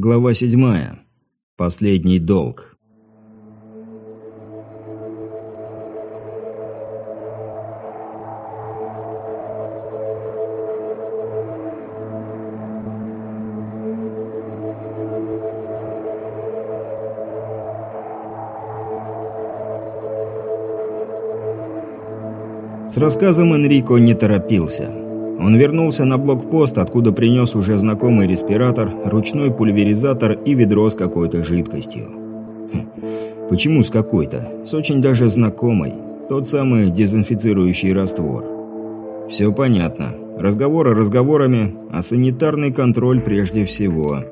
Глава 7. Последний долг. С рассказом Энрико не торопился. Он вернулся на блокпост, откуда принес уже знакомый респиратор, ручной пульверизатор и ведро с какой-то жидкостью. Хм, почему с какой-то? С очень даже знакомой. Тот самый дезинфицирующий раствор. Все понятно. Разговоры разговорами, а санитарный контроль прежде всего.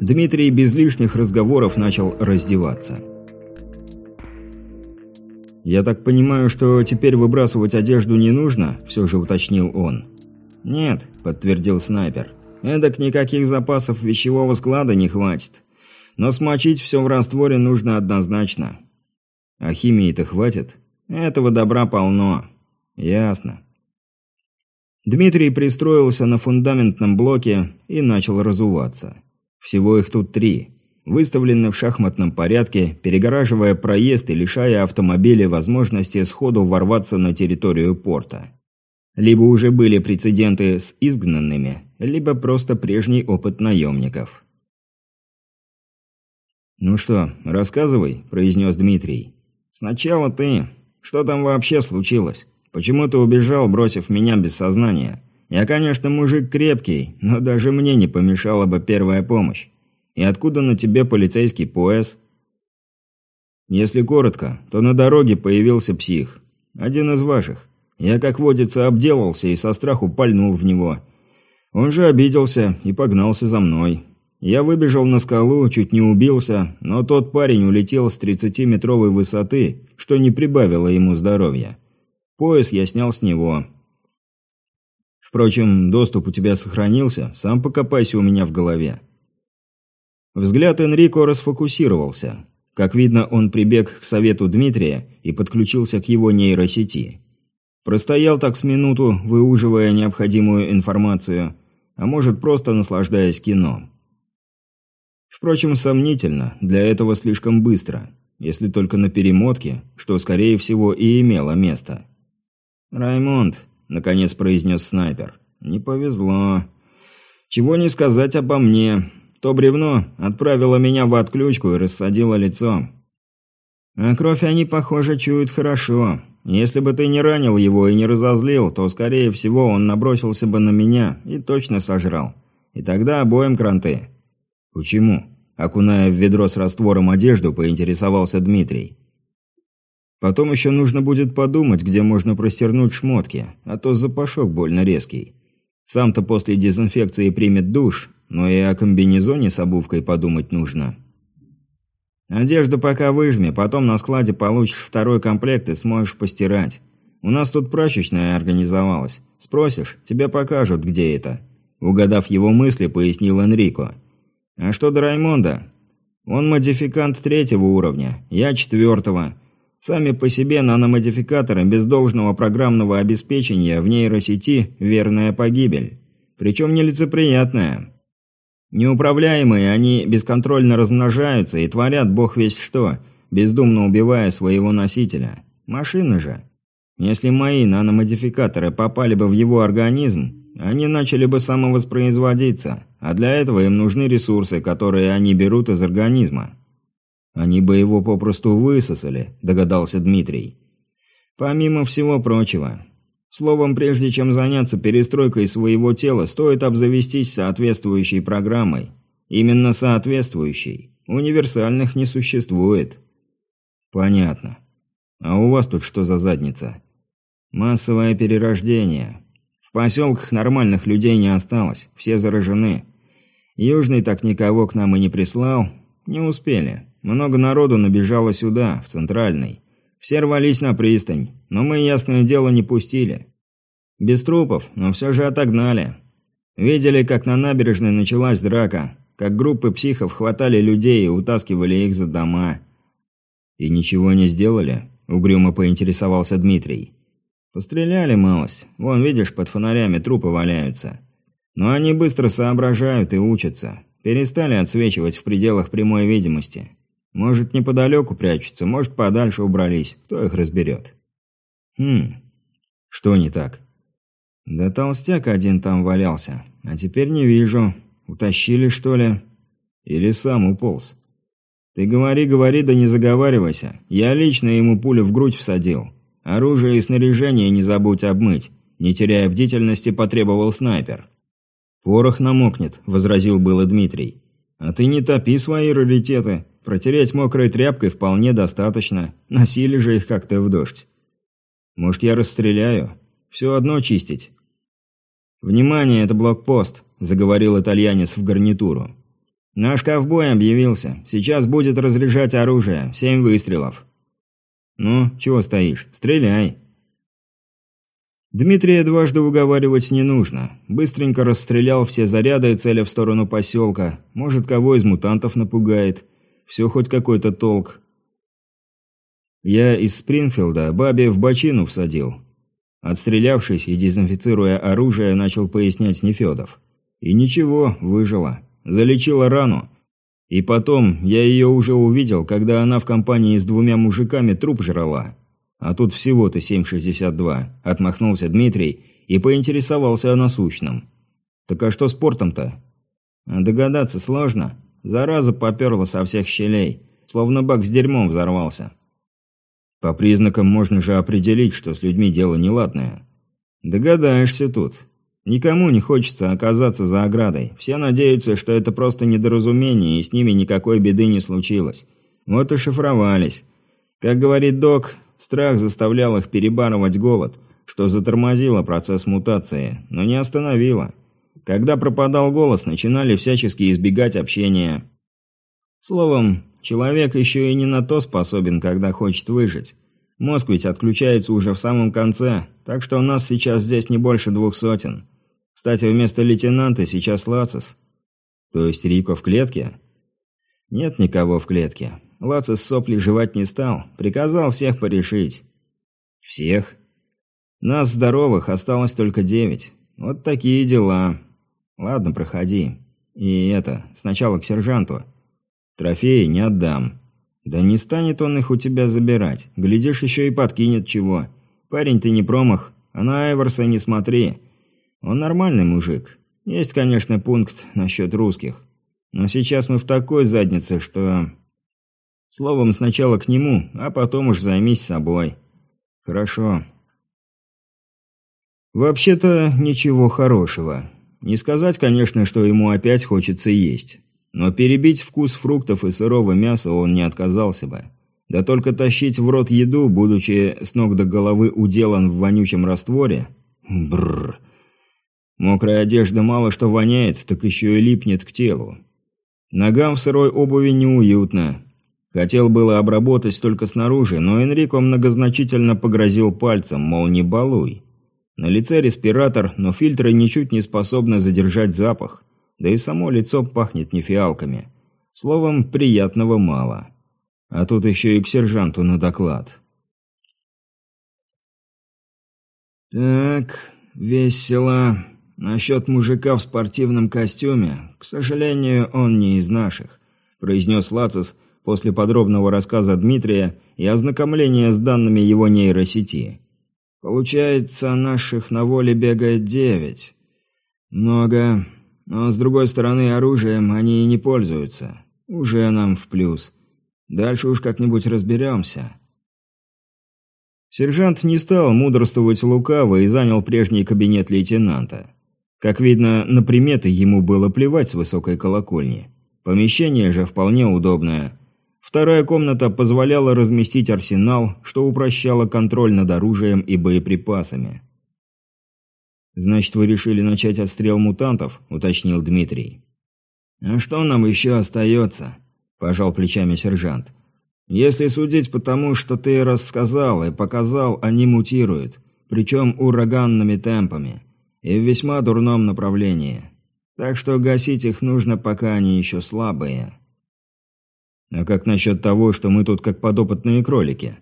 Дмитрий без лишних разговоров начал раздеваться. «Я так понимаю, что теперь выбрасывать одежду не нужно?» – все же уточнил он. «Нет», – подтвердил снайпер. «Эдак никаких запасов вещевого склада не хватит. Но смочить все в растворе нужно однозначно». «А химии-то хватит?» «Этого добра полно». «Ясно». Дмитрий пристроился на фундаментном блоке и начал разуваться. Всего их тут три выставлены в шахматном порядке, перегораживая проезд и лишая автомобиля возможности сходу ворваться на территорию порта. Либо уже были прецеденты с изгнанными, либо просто прежний опыт наемников. «Ну что, рассказывай», – произнес Дмитрий. «Сначала ты. Что там вообще случилось? Почему ты убежал, бросив меня без сознания? Я, конечно, мужик крепкий, но даже мне не помешала бы первая помощь. И откуда на тебе полицейский пояс? Если коротко, то на дороге появился псих. Один из ваших. Я, как водится, обделался и со страху пальнул в него. Он же обиделся и погнался за мной. Я выбежал на скалу, чуть не убился, но тот парень улетел с 30-метровой высоты, что не прибавило ему здоровья. Пояс я снял с него. Впрочем, доступ у тебя сохранился, сам покопайся у меня в голове. Взгляд Энрико расфокусировался. Как видно, он прибег к совету Дмитрия и подключился к его нейросети. Простоял так с минуту, выуживая необходимую информацию, а может просто наслаждаясь кино. Впрочем, сомнительно, для этого слишком быстро, если только на перемотке, что, скорее всего, и имело место. «Раймонд», — наконец произнес снайпер, — «не повезло. Чего не сказать обо мне. То бревно отправило меня в отключку и рассадило лицо. А кровь они, похоже, чуют хорошо. Если бы ты не ранил его и не разозлил, то, скорее всего, он набросился бы на меня и точно сожрал. И тогда обоим кранты. Почему? Окуная в ведро с раствором одежду, поинтересовался Дмитрий. Потом еще нужно будет подумать, где можно простернуть шмотки, а то запашок больно резкий. Сам-то после дезинфекции примет душ, но и о комбинезоне с обувкой подумать нужно. Одежду пока выжми, потом на складе получишь второй комплект и сможешь постирать. У нас тут прачечная организовалась. Спросишь, тебе покажут, где это. Угадав его мысли, пояснил Энрико. А что до Раймонда? Он модификант третьего уровня, я четвертого. Сами по себе наномодификаторы без должного программного обеспечения в нейросети – верная погибель. Причем нелицеприятная. Неуправляемые, они бесконтрольно размножаются и творят бог весь что, бездумно убивая своего носителя. Машины же. Если мои наномодификаторы попали бы в его организм, они начали бы самовоспроизводиться, а для этого им нужны ресурсы, которые они берут из организма. Они бы его попросту высосали, догадался Дмитрий. Помимо всего прочего, Словом, прежде чем заняться перестройкой своего тела, стоит обзавестись соответствующей программой. Именно соответствующей. Универсальных не существует. Понятно. А у вас тут что за задница? Массовое перерождение. В поселках нормальных людей не осталось, все заражены. Южный так никого к нам и не прислал. Не успели. Много народу набежало сюда, в Центральный. Все рвались на пристань, но мы, ясное дело, не пустили. Без трупов, но все же отогнали. Видели, как на набережной началась драка, как группы психов хватали людей и утаскивали их за дома. «И ничего не сделали?» – угрюмо поинтересовался Дмитрий. «Постреляли малость. Вон, видишь, под фонарями трупы валяются. Но они быстро соображают и учатся. Перестали отсвечивать в пределах прямой видимости. Может, неподалеку прячутся, может, подальше убрались. Кто их разберет? Хм, что не так? Да толстяк один там валялся. А теперь не вижу. Утащили, что ли? Или сам уполз? Ты говори, говори, да не заговаривайся. Я лично ему пулю в грудь всадил. Оружие и снаряжение не забудь обмыть. Не теряя бдительности, потребовал снайпер. «Порох намокнет», — возразил было Дмитрий. «А ты не топи свои раритеты. Протереть мокрой тряпкой вполне достаточно. Носили же их как-то в дождь. Может, я расстреляю? Все одно чистить». «Внимание, это блокпост», — заговорил итальянец в гарнитуру. «Наш ковбой объявился. Сейчас будет разряжать оружие. Семь выстрелов». «Ну, чего стоишь? Стреляй!» Дмитрия дважды уговаривать не нужно. Быстренько расстрелял все заряды, целя в сторону поселка. Может, кого из мутантов напугает. Все хоть какой-то толк. Я из Спрингфилда бабе в бочину всадил. Отстрелявшись и дезинфицируя оружие, начал пояснять Нефедов. И ничего, выжила. Залечила рану. И потом, я ее уже увидел, когда она в компании с двумя мужиками труп жрала. А тут всего-то 7,62. Отмахнулся Дмитрий и поинтересовался о насущном. Так а что спортом-то? Догадаться сложно. Зараза поперла со всех щелей. Словно бак с дерьмом взорвался. По признакам можно же определить, что с людьми дело неладное. Догадаешься тут. Никому не хочется оказаться за оградой. Все надеются, что это просто недоразумение, и с ними никакой беды не случилось. Вот и шифровались. Как говорит док, Страх заставлял их перебарывать голод, что затормозило процесс мутации, но не остановило. Когда пропадал голос, начинали всячески избегать общения. Словом, человек еще и не на то способен, когда хочет выжить. Мозг ведь отключается уже в самом конце, так что у нас сейчас здесь не больше двух сотен. Кстати, вместо лейтенанта сейчас Лацис. То есть Рико в клетке? Нет никого в клетке. Лацис сопли жевать не стал, приказал всех порешить. Всех? Нас здоровых осталось только девять. Вот такие дела. Ладно, проходи. И это, сначала к сержанту. Трофеи не отдам. Да не станет он их у тебя забирать. Глядишь, еще и подкинет чего. Парень ты не промах, а на Айворса не смотри. Он нормальный мужик. Есть, конечно, пункт насчет русских. Но сейчас мы в такой заднице, что... Словом, сначала к нему, а потом уж займись собой. Хорошо. Вообще-то, ничего хорошего. Не сказать, конечно, что ему опять хочется есть. Но перебить вкус фруктов и сырого мяса он не отказался бы. Да только тащить в рот еду, будучи с ног до головы уделан в вонючем растворе... Бррр. Мокрая одежда мало что воняет, так еще и липнет к телу. Ногам в сырой обуви неуютно, Хотел было обработать только снаружи, но Энрико многозначительно погрозил пальцем, мол, не балуй. На лице респиратор, но фильтры ничуть не способны задержать запах. Да и само лицо пахнет не фиалками. Словом, приятного мало. А тут еще и к сержанту на доклад. «Так, весело. Насчет мужика в спортивном костюме. К сожалению, он не из наших», – произнес Лацис – после подробного рассказа Дмитрия и ознакомления с данными его нейросети. Получается, наших на воле бегает девять. Много. Но, с другой стороны, оружием они и не пользуются. Уже нам в плюс. Дальше уж как-нибудь разберемся. Сержант не стал мудрствовать лукаво и занял прежний кабинет лейтенанта. Как видно, на приметы ему было плевать с высокой колокольни. Помещение же вполне удобное. Вторая комната позволяла разместить арсенал, что упрощало контроль над оружием и боеприпасами. «Значит, вы решили начать отстрел мутантов?» – уточнил Дмитрий. «А что нам еще остается?» – пожал плечами сержант. «Если судить по тому, что ты рассказал и показал, они мутируют, причем ураганными темпами, и в весьма дурном направлении. Так что гасить их нужно, пока они еще слабые». А как насчет того, что мы тут как подопытные кролики?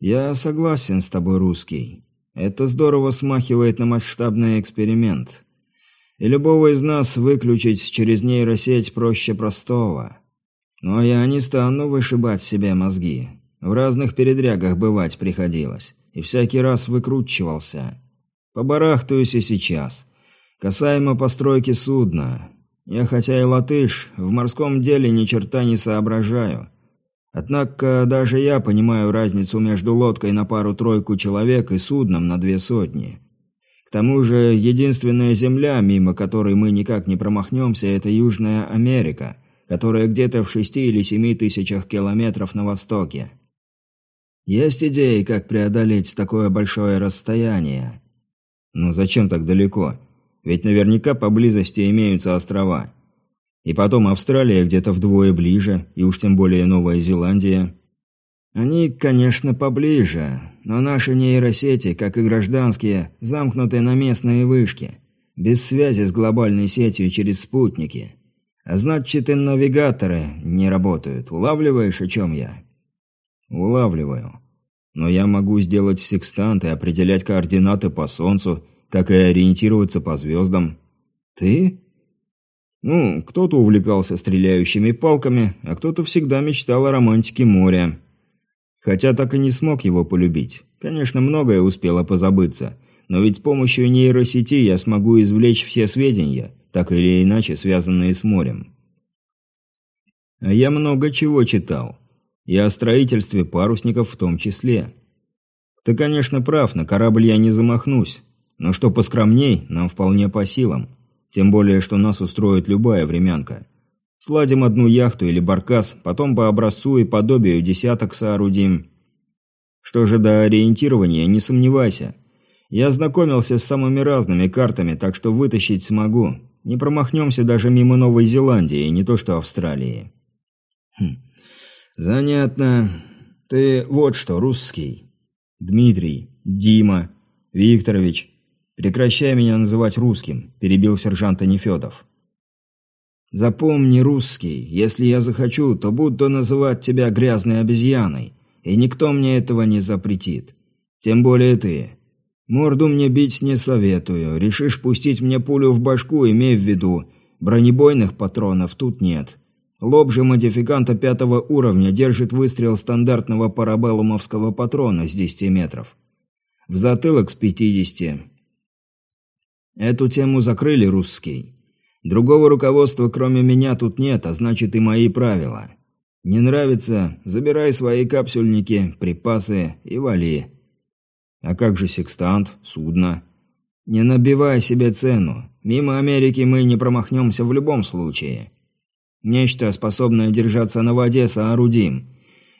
Я согласен с тобой, русский. Это здорово смахивает на масштабный эксперимент. И любого из нас выключить через нейросеть проще простого. Но я не стану вышибать себе мозги. В разных передрягах бывать приходилось. И всякий раз выкручивался. Побарахтаюсь и сейчас. Касаемо постройки судна. Я хотя и латыш, в морском деле ни черта не соображаю. Однако даже я понимаю разницу между лодкой на пару-тройку человек и судном на две сотни. К тому же, единственная земля, мимо которой мы никак не промахнемся, это Южная Америка, которая где-то в шести или семи тысячах километров на востоке. Есть идеи, как преодолеть такое большое расстояние. Но зачем так далеко? Ведь наверняка поблизости имеются острова. И потом Австралия где-то вдвое ближе, и уж тем более Новая Зеландия. Они, конечно, поближе, но наши нейросети, как и гражданские, замкнуты на местные вышки, без связи с глобальной сетью через спутники. А значит, и навигаторы не работают. Улавливаешь, о чем я? Улавливаю. Но я могу сделать секстант и определять координаты по Солнцу, как и ориентироваться по звездам. Ты? Ну, кто-то увлекался стреляющими палками, а кто-то всегда мечтал о романтике моря. Хотя так и не смог его полюбить. Конечно, многое успело позабыться, но ведь с помощью нейросети я смогу извлечь все сведения, так или иначе связанные с морем. А я много чего читал. И о строительстве парусников в том числе. Ты, конечно, прав, на корабль я не замахнусь, но что поскромней, нам вполне по силам. Тем более, что нас устроит любая времянка. Сладим одну яхту или баркас, потом по образцу и подобию десяток соорудим. Что же до ориентирования, не сомневайся. Я ознакомился с самыми разными картами, так что вытащить смогу. Не промахнемся даже мимо Новой Зеландии, не то что Австралии. Хм. Занятно. Ты вот что, русский. Дмитрий, Дима, Викторович, «Прекращай меня называть русским», – перебил сержант Нефедов. «Запомни, русский, если я захочу, то буду называть тебя грязной обезьяной, и никто мне этого не запретит. Тем более ты. Морду мне бить не советую. Решишь пустить мне пулю в башку, имей в виду, бронебойных патронов тут нет. Лоб же модификанта пятого уровня держит выстрел стандартного парабеллумовского патрона с 10 метров. В затылок с 50, Эту тему закрыли русский. Другого руководства, кроме меня, тут нет, а значит и мои правила. Не нравится – забирай свои капсюльники, припасы и вали. А как же секстант, судно? Не набивай себе цену. Мимо Америки мы не промахнемся в любом случае. Нечто, способное держаться на воде, соорудим.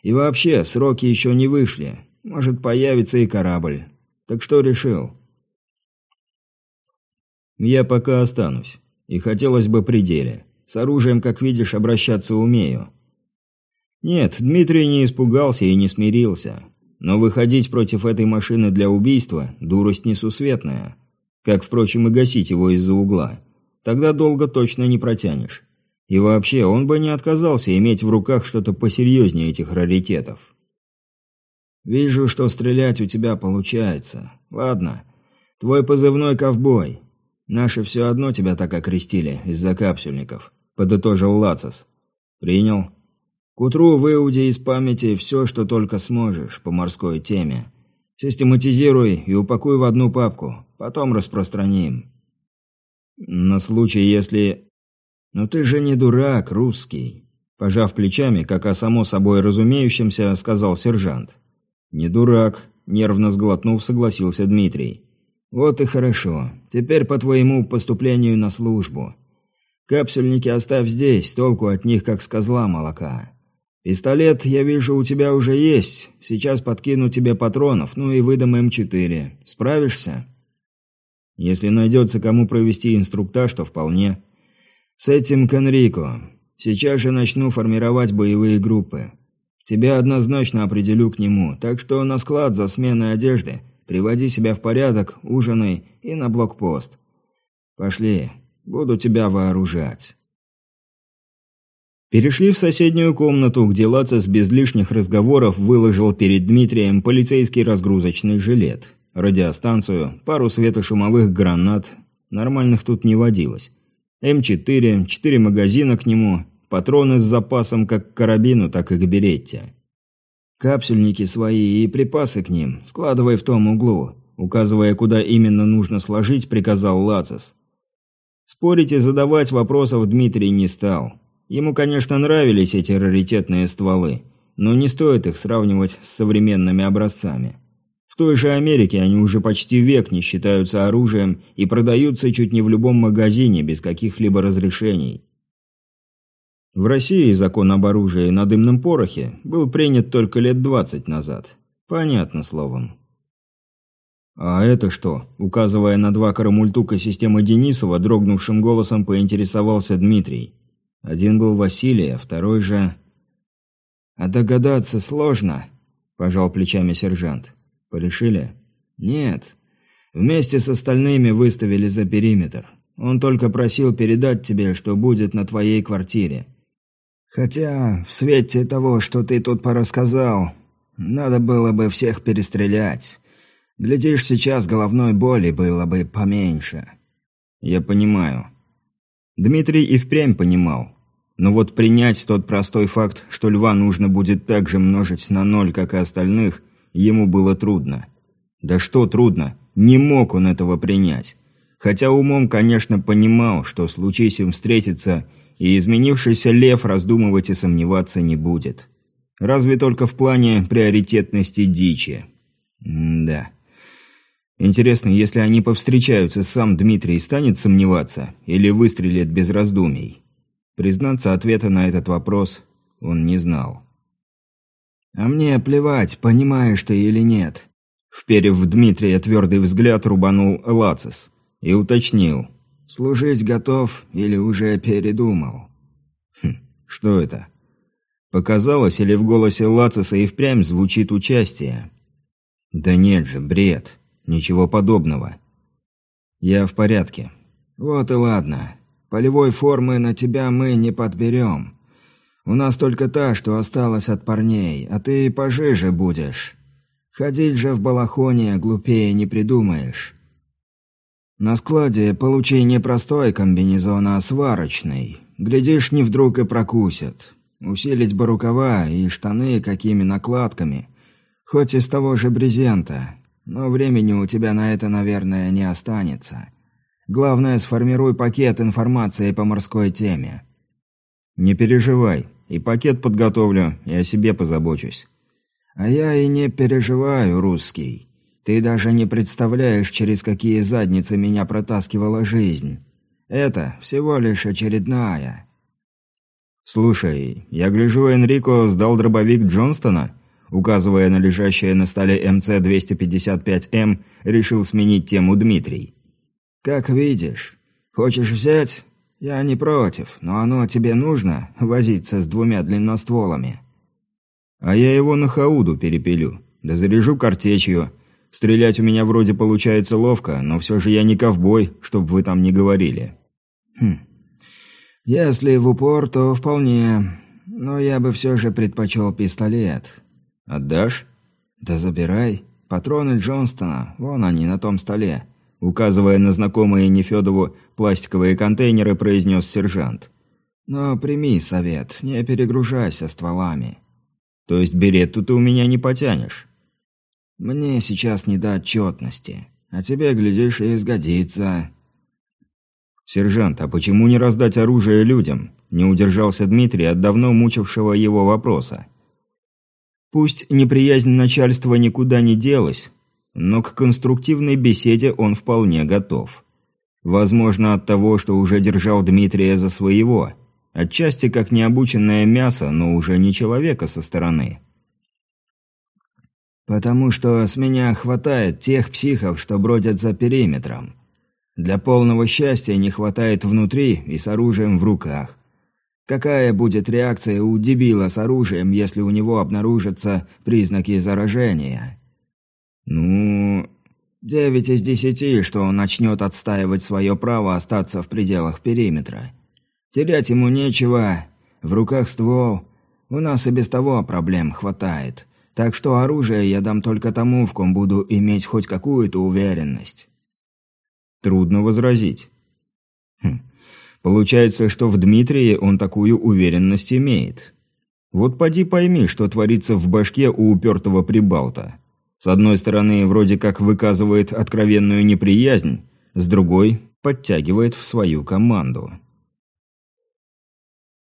И вообще, сроки еще не вышли. Может, появится и корабль. Так что решил? Я пока останусь. И хотелось бы при деле. С оружием, как видишь, обращаться умею. Нет, Дмитрий не испугался и не смирился. Но выходить против этой машины для убийства – дурость несусветная. Как, впрочем, и гасить его из-за угла. Тогда долго точно не протянешь. И вообще, он бы не отказался иметь в руках что-то посерьезнее этих раритетов. «Вижу, что стрелять у тебя получается. Ладно. Твой позывной ковбой. «Наши все одно тебя так окрестили, из-за капсюльников», – подытожил Лацис. «Принял. К утру выуди из памяти все, что только сможешь по морской теме. Систематизируй и упакуй в одну папку, потом распространим». «На случай, если...» «Ну ты же не дурак, русский», – пожав плечами, как о само собой разумеющемся, сказал сержант. «Не дурак», – нервно сглотнув, согласился Дмитрий. «Вот и хорошо. Теперь по твоему поступлению на службу. Капсульники оставь здесь, толку от них как с козла молока. Пистолет, я вижу, у тебя уже есть. Сейчас подкину тебе патронов, ну и выдам М4. Справишься?» «Если найдется кому провести инструктаж, то вполне». «С этим к Энрико. Сейчас же начну формировать боевые группы. Тебя однозначно определю к нему, так что на склад за сменой одежды Приводи себя в порядок, ужинай и на блокпост. Пошли, буду тебя вооружать». Перешли в соседнюю комнату, где Лацис без лишних разговоров выложил перед Дмитрием полицейский разгрузочный жилет, радиостанцию, пару светошумовых гранат Нормальных тут не водилось. М4, четыре магазина к нему, патроны с запасом как к карабину, так и к беретте. Капсульники свои и припасы к ним складывай в том углу, указывая, куда именно нужно сложить, приказал Лацис. Спорить и задавать вопросов Дмитрий не стал. Ему, конечно, нравились эти раритетные стволы, но не стоит их сравнивать с современными образцами. В той же Америке они уже почти век не считаются оружием и продаются чуть не в любом магазине без каких-либо разрешений. В России закон об оружии на дымном порохе был принят только лет 20 назад. Понятно словом. «А это что?» – указывая на два карамультука системы Денисова, дрогнувшим голосом поинтересовался Дмитрий. Один был Василий, а второй же... «А догадаться сложно», – пожал плечами сержант. «Порешили?» «Нет. Вместе с остальными выставили за периметр. Он только просил передать тебе, что будет на твоей квартире. Хотя, в свете того, что ты тут порассказал, надо было бы всех перестрелять. Глядишь, сейчас головной боли было бы поменьше». «Я понимаю. Дмитрий и впрямь понимал. Но вот принять тот простой факт, что льва нужно будет так же множить на ноль, как и остальных, ему было трудно. Да что трудно, не мог он этого принять. Хотя умом, конечно, понимал, что случись им встретиться, и изменившийся лев раздумывать и сомневаться не будет. Разве только в плане приоритетности дичи. М да. Интересно, если они повстречаются, сам Дмитрий станет сомневаться или выстрелит без раздумий? Признаться, ответа на этот вопрос он не знал. «А мне плевать, понимаешь ты или нет». Вперев в Дмитрия твердый взгляд, рубанул Лацис и уточнил. «Служить готов или уже передумал?» «Хм, что это?» Показалось, или в голосе Лациса и впрямь звучит участие? «Да нет же, бред. Ничего подобного. Я в порядке. Вот и ладно. Полевой формы на тебя мы не подберем. У нас только та, что осталась от парней, а ты пожиже будешь. Ходить же в балахоне глупее не придумаешь. На складе получи не простой комбинезон, а сварочный. Глядишь, не вдруг и прокусят. Усилить бы рукава и штаны какими накладками. Хоть из того же брезента. Но времени у тебя на это, наверное, не останется. Главное, сформируй пакет информации по морской теме. Не переживай, и пакет подготовлю, и о себе позабочусь. А я и не переживаю, русский. Ты даже не представляешь, через какие задницы меня протаскивала жизнь. Это всего лишь очередная. Слушай, я гляжу, Энрико сдал дробовик Джонстона? Указывая на лежащее на столе МЦ-255М, решил сменить тему Дмитрий. «Как видишь. Хочешь взять? Я не против, но оно тебе нужно, возиться с двумя длинностволами». «А я его на хауду перепилю. Да заряжу картечью. Стрелять у меня вроде получается ловко, но все же я не ковбой, чтоб вы там не говорили». «Хм. Если в упор, то вполне. Но я бы все же предпочел пистолет. «Отдашь?» «Да забирай. Патроны Джонстона, вон они, на том столе», указывая на знакомые Нефедову пластиковые контейнеры, произнес сержант. «Но прими совет, не перегружайся стволами». «То есть беретту ты у меня не потянешь?» «Мне сейчас не до отчетности, а тебе, глядишь, и сгодится». «Сержант, а почему не раздать оружие людям?» Не удержался Дмитрий от давно мучившего его вопроса. Пусть неприязнь начальства никуда не делась, но к конструктивной беседе он вполне готов. Возможно, от того, что уже держал Дмитрия за своего. Отчасти как необученное мясо, но уже не человека со стороны. «Потому что с меня хватает тех психов, что бродят за периметром. Для полного счастья не хватает внутри и с оружием в руках. Какая будет реакция у дебила с оружием, если у него обнаружатся признаки заражения? Ну, девять из десяти, что он начнет отстаивать свое право остаться в пределах периметра. Терять ему нечего, в руках ствол. У нас и без того проблем хватает. Так что оружие я дам только тому, в ком буду иметь хоть какую-то уверенность. Трудно возразить. Хм. Получается, что в Дмитрии он такую уверенность имеет. Вот поди пойми, что творится в башке у упертого прибалта. С одной стороны, вроде как выказывает откровенную неприязнь, с другой – подтягивает в свою команду.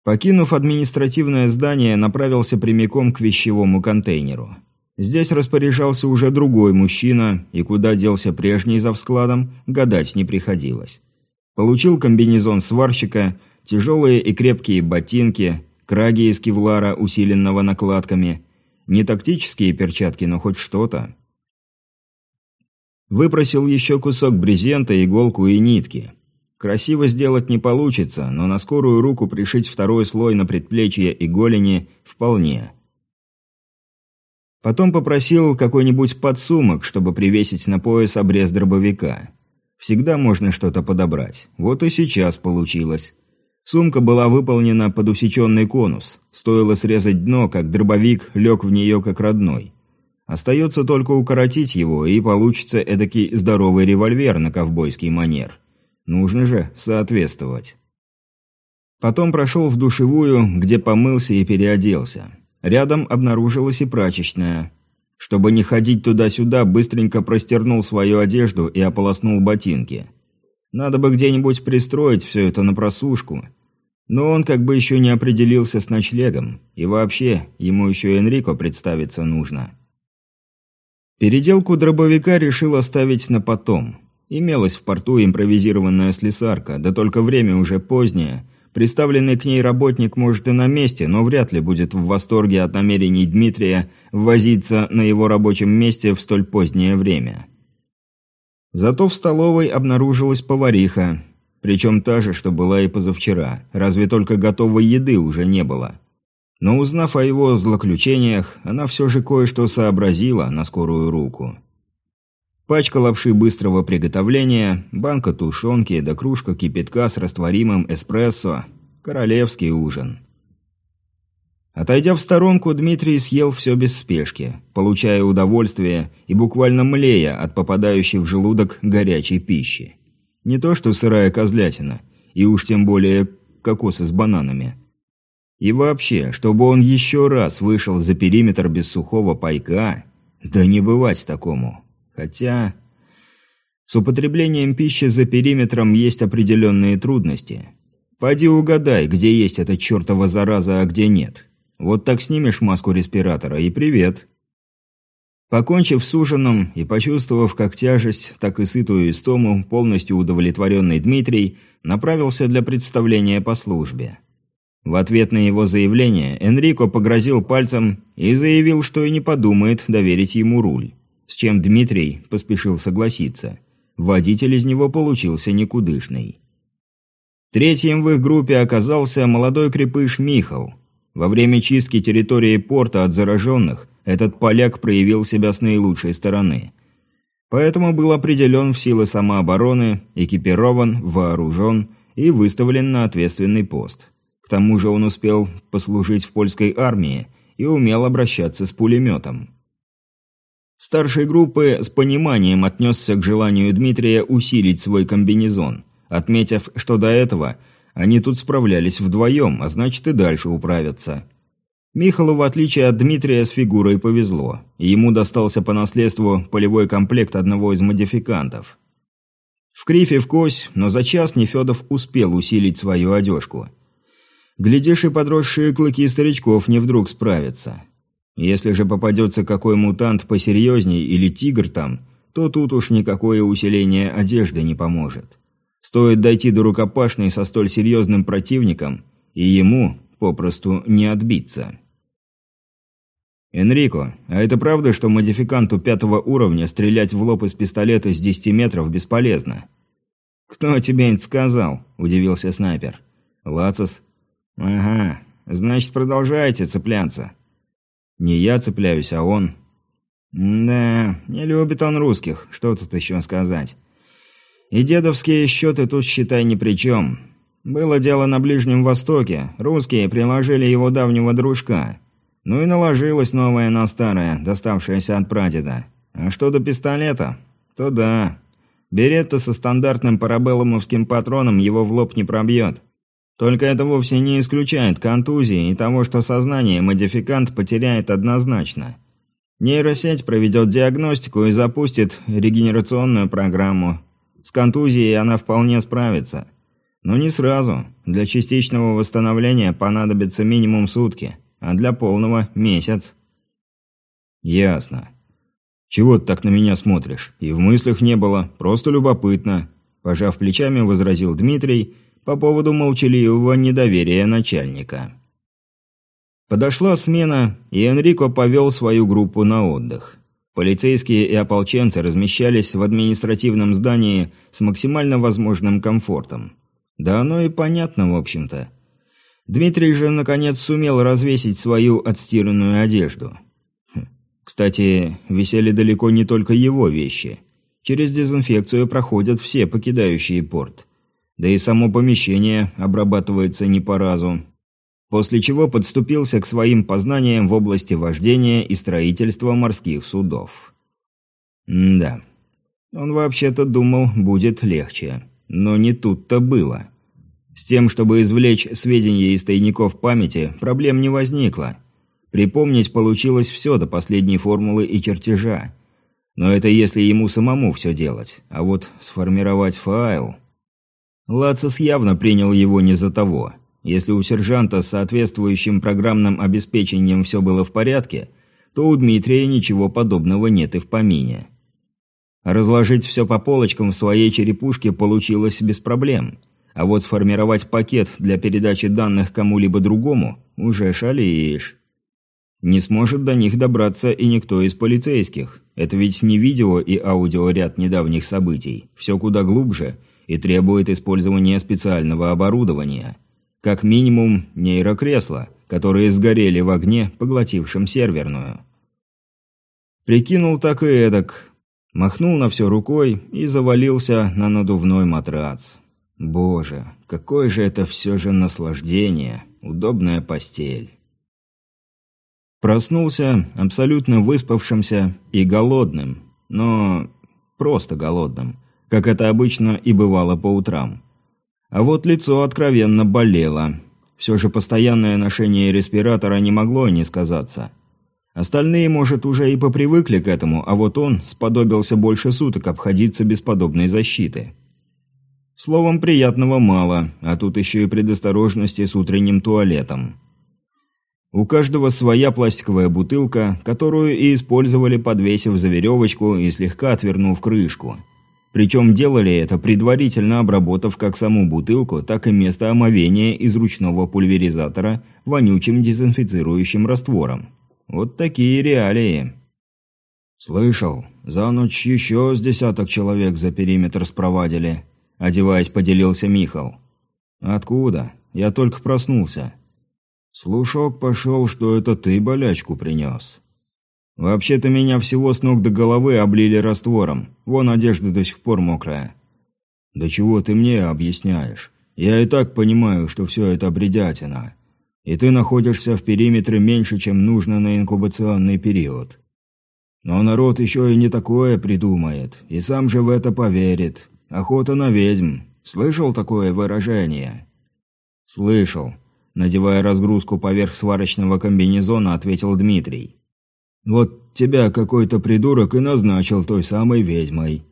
Покинув административное здание, направился прямиком к вещевому контейнеру. Здесь распоряжался уже другой мужчина, и куда делся прежний за складом, гадать не приходилось. Получил комбинезон сварщика, тяжелые и крепкие ботинки, краги из кевлара, усиленного накладками. Не тактические перчатки, но хоть что-то. Выпросил еще кусок брезента, иголку и нитки. Красиво сделать не получится, но на скорую руку пришить второй слой на предплечье и голени вполне. Потом попросил какой-нибудь подсумок, чтобы привесить на пояс обрез дробовика. Всегда можно что-то подобрать. Вот и сейчас получилось. Сумка была выполнена под усеченный конус. Стоило срезать дно, как дробовик лег в нее как родной. Остается только укоротить его, и получится эдакий здоровый револьвер на ковбойский манер. Нужно же соответствовать. Потом прошел в душевую, где помылся и переоделся. Рядом обнаружилась и прачечная. Чтобы не ходить туда-сюда, быстренько простернул свою одежду и ополоснул ботинки. Надо бы где-нибудь пристроить все это на просушку. Но он как бы еще не определился с ночлегом. И вообще, ему еще Энрико представиться нужно. Переделку дробовика решил оставить на потом. Имелась в порту импровизированная слесарка, да только время уже позднее – Представленный к ней работник может и на месте, но вряд ли будет в восторге от намерений Дмитрия возиться на его рабочем месте в столь позднее время. Зато в столовой обнаружилась повариха, причем та же, что была и позавчера, разве только готовой еды уже не было. Но узнав о его злоключениях, она все же кое-что сообразила на скорую руку. Пачка лапши быстрого приготовления, банка тушенки да кружка кипятка с растворимым эспрессо. Королевский ужин. Отойдя в сторонку, Дмитрий съел все без спешки, получая удовольствие и буквально млея от попадающей в желудок горячей пищи. Не то что сырая козлятина, и уж тем более кокосы с бананами. И вообще, чтобы он еще раз вышел за периметр без сухого пайка, да не бывать такому. Хотя... С употреблением пищи за периметром есть определенные трудности. Пойди угадай, где есть эта чертова зараза, а где нет. Вот так снимешь маску респиратора и привет. Покончив с ужином и почувствовав как тяжесть, так и сытую истому, полностью удовлетворенный Дмитрий направился для представления по службе. В ответ на его заявление Энрико погрозил пальцем и заявил, что и не подумает доверить ему руль с чем Дмитрий поспешил согласиться. Водитель из него получился никудышный. Третьим в их группе оказался молодой крепыш Михал. Во время чистки территории порта от зараженных этот поляк проявил себя с наилучшей стороны. Поэтому был определен в силы самообороны, экипирован, вооружен и выставлен на ответственный пост. К тому же он успел послужить в польской армии и умел обращаться с пулеметом. Старший группы с пониманием отнесся к желанию Дмитрия усилить свой комбинезон, отметив, что до этого они тут справлялись вдвоем, а значит и дальше управятся. Михалу, в отличие от Дмитрия, с фигурой повезло, ему достался по наследству полевой комплект одного из модификантов. В крифе в кось, но за час Нефедов успел усилить свою одежку. Глядишь, и подросшие клыки старичков не вдруг справятся. Если же попадется какой мутант посерьезней или тигр там, то тут уж никакое усиление одежды не поможет. Стоит дойти до рукопашной со столь серьезным противником, и ему попросту не отбиться. «Энрико, а это правда, что модификанту пятого уровня стрелять в лоб из пистолета с 10 метров бесполезно?» «Кто тебе это сказал?» – удивился снайпер. «Лацис». «Ага, значит, продолжайте цепляться. Не я цепляюсь, а он. Да, не любит он русских, что тут еще сказать. И дедовские счеты тут, считай, ни при чем. Было дело на Ближнем Востоке, русские приложили его давнего дружка. Ну и наложилось новое на старое, доставшееся от прадеда. А что до пистолета, то да. Беретта со стандартным парабеллумовским патроном его в лоб не пробьет. Только это вовсе не исключает контузии и того, что сознание модификант потеряет однозначно. Нейросеть проведет диагностику и запустит регенерационную программу. С контузией она вполне справится. Но не сразу. Для частичного восстановления понадобится минимум сутки, а для полного – месяц. Ясно. Чего ты так на меня смотришь? И в мыслях не было, просто любопытно. Пожав плечами, возразил Дмитрий по поводу молчаливого недоверия начальника. Подошла смена, и Энрико повел свою группу на отдых. Полицейские и ополченцы размещались в административном здании с максимально возможным комфортом. Да оно и понятно, в общем-то. Дмитрий же, наконец, сумел развесить свою отстиранную одежду. Хм. Кстати, висели далеко не только его вещи. Через дезинфекцию проходят все покидающие порт. Да и само помещение обрабатывается не по разу. После чего подступился к своим познаниям в области вождения и строительства морских судов. М да. Он вообще-то думал, будет легче. Но не тут-то было. С тем, чтобы извлечь сведения из тайников памяти, проблем не возникло. Припомнить получилось все до последней формулы и чертежа. Но это если ему самому все делать. А вот сформировать файл... Лацис явно принял его не за того. Если у сержанта с соответствующим программным обеспечением все было в порядке, то у Дмитрия ничего подобного нет и в помине. Разложить все по полочкам в своей черепушке получилось без проблем. А вот сформировать пакет для передачи данных кому-либо другому уже шалеешь. Не сможет до них добраться и никто из полицейских. Это ведь не видео и аудиоряд недавних событий. Все куда глубже и требует использования специального оборудования. Как минимум нейрокресла, которые сгорели в огне, поглотившем серверную. Прикинул так и эдак, Махнул на все рукой и завалился на надувной матрац. Боже, какое же это все же наслаждение, удобная постель. Проснулся абсолютно выспавшимся и голодным, но просто голодным, как это обычно и бывало по утрам. А вот лицо откровенно болело. Все же постоянное ношение респиратора не могло не сказаться – Остальные, может, уже и попривыкли к этому, а вот он сподобился больше суток обходиться без подобной защиты. Словом, приятного мало, а тут еще и предосторожности с утренним туалетом. У каждого своя пластиковая бутылка, которую и использовали, подвесив за веревочку и слегка отвернув крышку. Причем делали это, предварительно обработав как саму бутылку, так и место омовения из ручного пульверизатора вонючим дезинфицирующим раствором. Вот такие реалии. Слышал, за ночь еще с десяток человек за периметр спровадили. Одеваясь, поделился Михал. Откуда? Я только проснулся. Слушок пошел, что это ты болячку принес. Вообще-то меня всего с ног до головы облили раствором. Вон одежда до сих пор мокрая. Да чего ты мне объясняешь? Я и так понимаю, что все это бредятина и ты находишься в периметре меньше, чем нужно на инкубационный период. Но народ еще и не такое придумает, и сам же в это поверит. Охота на ведьм. Слышал такое выражение? Слышал. Надевая разгрузку поверх сварочного комбинезона, ответил Дмитрий. Вот тебя какой-то придурок и назначил той самой ведьмой.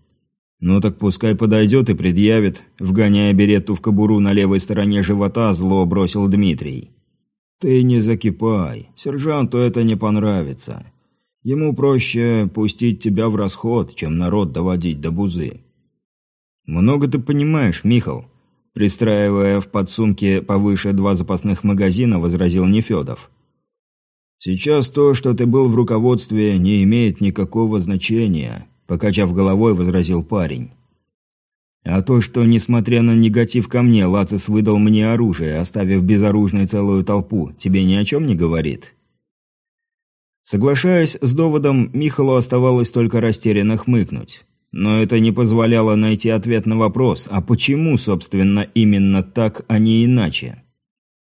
Ну так пускай подойдет и предъявит, вгоняя беретту в кобуру на левой стороне живота, зло бросил Дмитрий. «Ты не закипай. Сержанту это не понравится. Ему проще пустить тебя в расход, чем народ доводить до бузы». «Много ты понимаешь, Михал», – пристраивая в подсумке повыше два запасных магазина, возразил Нефедов. «Сейчас то, что ты был в руководстве, не имеет никакого значения», – покачав головой, возразил парень. А то, что, несмотря на негатив ко мне, Лацис выдал мне оружие, оставив безоружной целую толпу, тебе ни о чем не говорит?» Соглашаясь с доводом, Михалу оставалось только растерянно хмыкнуть. Но это не позволяло найти ответ на вопрос, а почему, собственно, именно так, а не иначе?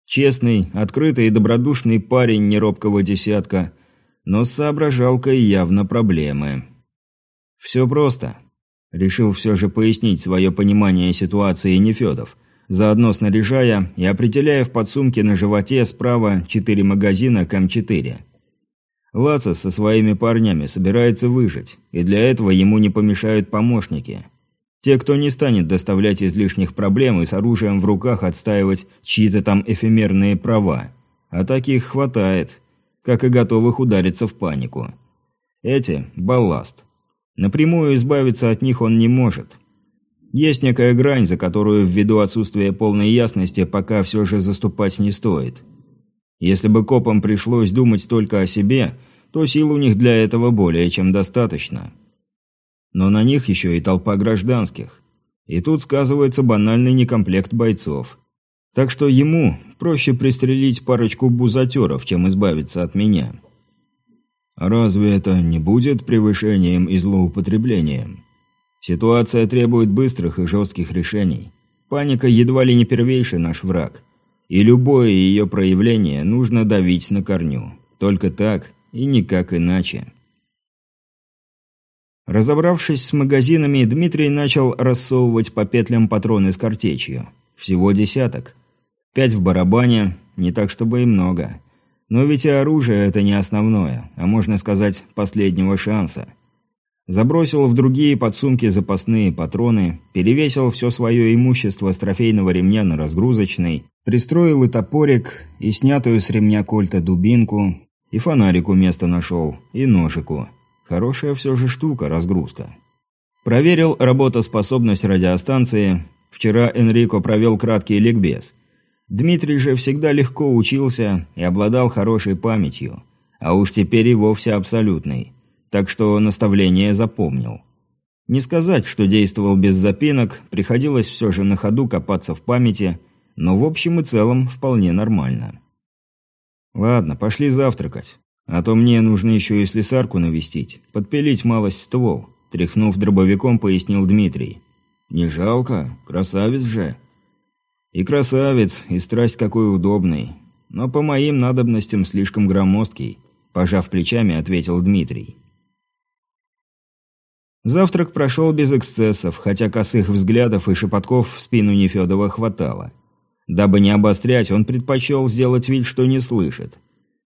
Честный, открытый и добродушный парень неробкого десятка, но с соображалкой явно проблемы. Все просто. Решил все же пояснить свое понимание ситуации Нефедов, заодно снаряжая и определяя в подсумке на животе справа четыре магазина КАМ-4. Лацис со своими парнями собирается выжить, и для этого ему не помешают помощники. Те, кто не станет доставлять излишних проблем и с оружием в руках отстаивать чьи-то там эфемерные права. А таких хватает, как и готовых удариться в панику. Эти – балласт. Напрямую избавиться от них он не может. Есть некая грань, за которую ввиду отсутствия полной ясности пока все же заступать не стоит. Если бы копам пришлось думать только о себе, то сил у них для этого более чем достаточно. Но на них еще и толпа гражданских. И тут сказывается банальный некомплект бойцов. Так что ему проще пристрелить парочку бузатеров, чем избавиться от меня. Разве это не будет превышением и злоупотреблением? Ситуация требует быстрых и жестких решений. Паника едва ли не первейший наш враг. И любое ее проявление нужно давить на корню. Только так и никак иначе. Разобравшись с магазинами, Дмитрий начал рассовывать по петлям патроны с картечью. Всего десяток. Пять в барабане, не так чтобы и много. Но ведь и оружие это не основное, а можно сказать, последнего шанса. Забросил в другие подсумки запасные патроны, перевесил все свое имущество с трофейного ремня на разгрузочный, пристроил и топорик, и снятую с ремня кольта дубинку, и фонарику место нашел, и ножику. Хорошая все же штука, разгрузка. Проверил работоспособность радиостанции. Вчера Энрико провел краткий ликбез – Дмитрий же всегда легко учился и обладал хорошей памятью, а уж теперь и вовсе абсолютной, так что наставление запомнил. Не сказать, что действовал без запинок, приходилось все же на ходу копаться в памяти, но в общем и целом вполне нормально. Ладно, пошли завтракать, а то мне нужно еще и слесарку навестить, подпилить малость ствол, тряхнув дробовиком, пояснил Дмитрий. Не жалко, красавец же. И красавец, и страсть какой удобный. Но по моим надобностям слишком громоздкий, пожав плечами, ответил Дмитрий. Завтрак прошел без эксцессов, хотя косых взглядов и шепотков в спину Нефедова хватало. Дабы не обострять, он предпочел сделать вид, что не слышит.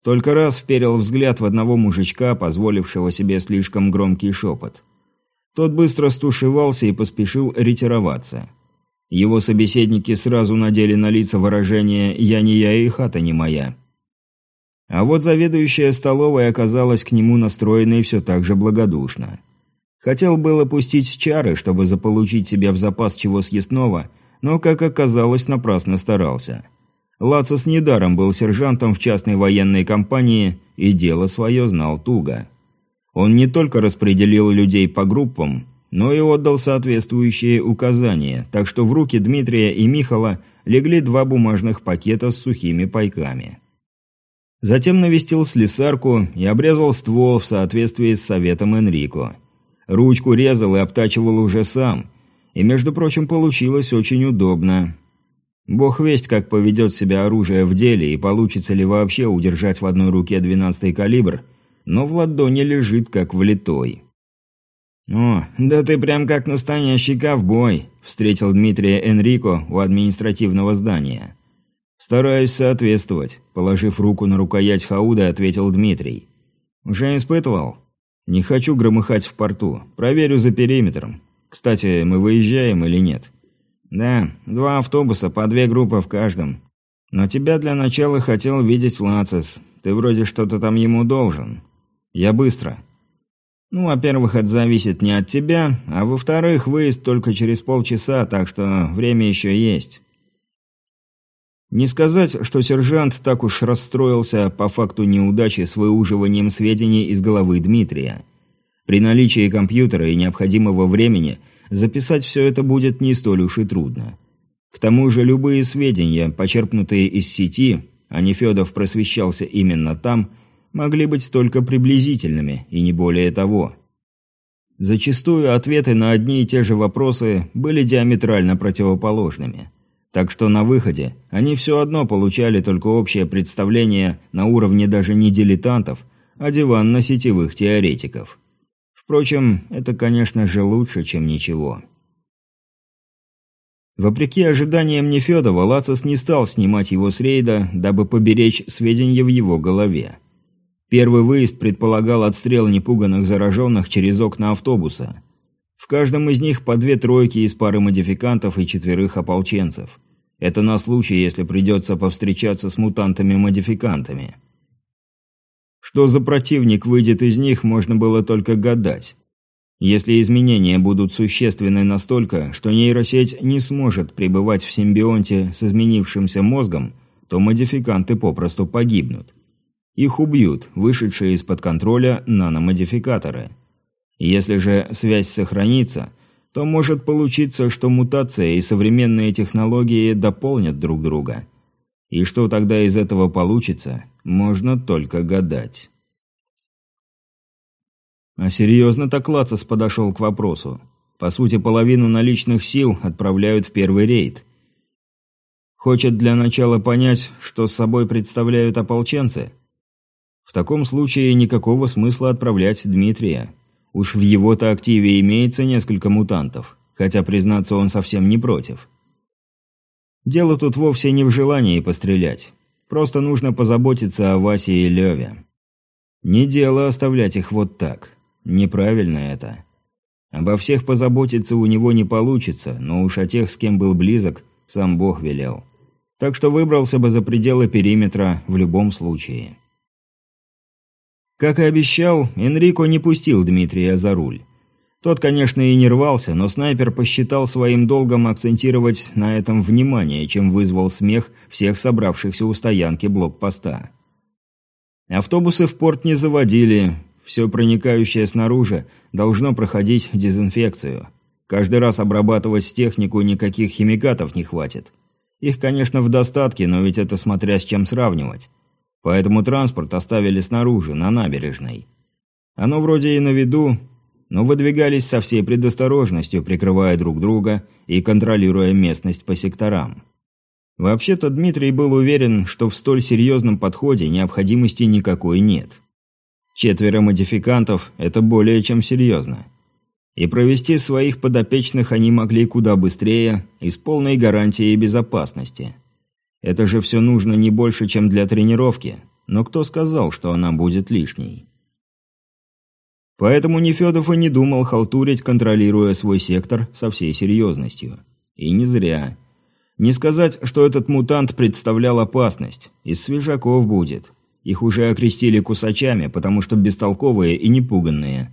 Только раз вперил взгляд в одного мужичка, позволившего себе слишком громкий шепот. Тот быстро стушевался и поспешил ретироваться. Его собеседники сразу надели на лица выражение «я не я и хата не моя». А вот заведующая столовой оказалась к нему настроенной все так же благодушно. Хотел было пустить чары, чтобы заполучить себе в запас чего съестного, но, как оказалось, напрасно старался. Лацис недаром был сержантом в частной военной компании и дело свое знал туго. Он не только распределил людей по группам, но и отдал соответствующие указания, так что в руки Дмитрия и Михала легли два бумажных пакета с сухими пайками. Затем навестил слесарку и обрезал ствол в соответствии с советом Энрико. Ручку резал и обтачивал уже сам, и, между прочим, получилось очень удобно. Бог весть, как поведет себя оружие в деле и получится ли вообще удержать в одной руке 12-й калибр, но в ладони лежит как влитой. «О, да ты прям как настоящий ковбой», – встретил Дмитрия Энрико у административного здания. «Стараюсь соответствовать», – положив руку на рукоять Хауда, ответил Дмитрий. «Уже испытывал?» «Не хочу громыхать в порту. Проверю за периметром. Кстати, мы выезжаем или нет?» «Да, два автобуса, по две группы в каждом. Но тебя для начала хотел видеть Лацис. Ты вроде что-то там ему должен. Я быстро». Ну, во-первых, это зависит не от тебя, а во-вторых, выезд только через полчаса, так что время еще есть. Не сказать, что сержант так уж расстроился по факту неудачи с выуживанием сведений из головы Дмитрия. При наличии компьютера и необходимого времени записать все это будет не столь уж и трудно. К тому же любые сведения, почерпнутые из сети, а Нефедов просвещался именно там – могли быть только приблизительными, и не более того. Зачастую ответы на одни и те же вопросы были диаметрально противоположными. Так что на выходе они все одно получали только общее представление на уровне даже не дилетантов, а диванно-сетевых теоретиков. Впрочем, это, конечно же, лучше, чем ничего. Вопреки ожиданиям Нефедова, Лацис не стал снимать его с рейда, дабы поберечь сведения в его голове. Первый выезд предполагал отстрел непуганных зараженных через окна автобуса. В каждом из них по две тройки из пары модификантов и четверых ополченцев. Это на случай, если придется повстречаться с мутантами-модификантами. Что за противник выйдет из них, можно было только гадать. Если изменения будут существенны настолько, что нейросеть не сможет пребывать в симбионте с изменившимся мозгом, то модификанты попросту погибнут. Их убьют вышедшие из-под контроля наномодификаторы. Если же связь сохранится, то может получиться, что мутация и современные технологии дополнят друг друга. И что тогда из этого получится, можно только гадать. А серьезно так Лацис подошел к вопросу. По сути, половину наличных сил отправляют в первый рейд. Хочет для начала понять, что с собой представляют ополченцы? В таком случае никакого смысла отправлять Дмитрия. Уж в его-то активе имеется несколько мутантов, хотя, признаться, он совсем не против. Дело тут вовсе не в желании пострелять. Просто нужно позаботиться о Васе и Леве. Не дело оставлять их вот так. Неправильно это. Обо всех позаботиться у него не получится, но уж о тех, с кем был близок, сам Бог велел. Так что выбрался бы за пределы периметра в любом случае. Как и обещал, Энрико не пустил Дмитрия за руль. Тот, конечно, и не рвался, но снайпер посчитал своим долгом акцентировать на этом внимание, чем вызвал смех всех собравшихся у стоянки блокпоста. Автобусы в порт не заводили, все проникающее снаружи должно проходить дезинфекцию. Каждый раз обрабатывать технику никаких химикатов не хватит. Их, конечно, в достатке, но ведь это смотря с чем сравнивать. Поэтому транспорт оставили снаружи, на набережной. Оно вроде и на виду, но выдвигались со всей предосторожностью, прикрывая друг друга и контролируя местность по секторам. Вообще-то Дмитрий был уверен, что в столь серьезном подходе необходимости никакой нет. Четверо модификантов – это более чем серьезно. И провести своих подопечных они могли куда быстрее и с полной гарантией безопасности. Это же все нужно не больше, чем для тренировки, но кто сказал, что она будет лишней? Поэтому Нефедов и не думал халтурить, контролируя свой сектор со всей серьезностью. И не зря. Не сказать, что этот мутант представлял опасность. Из свежаков будет. Их уже окрестили кусачами, потому что бестолковые и непуганные.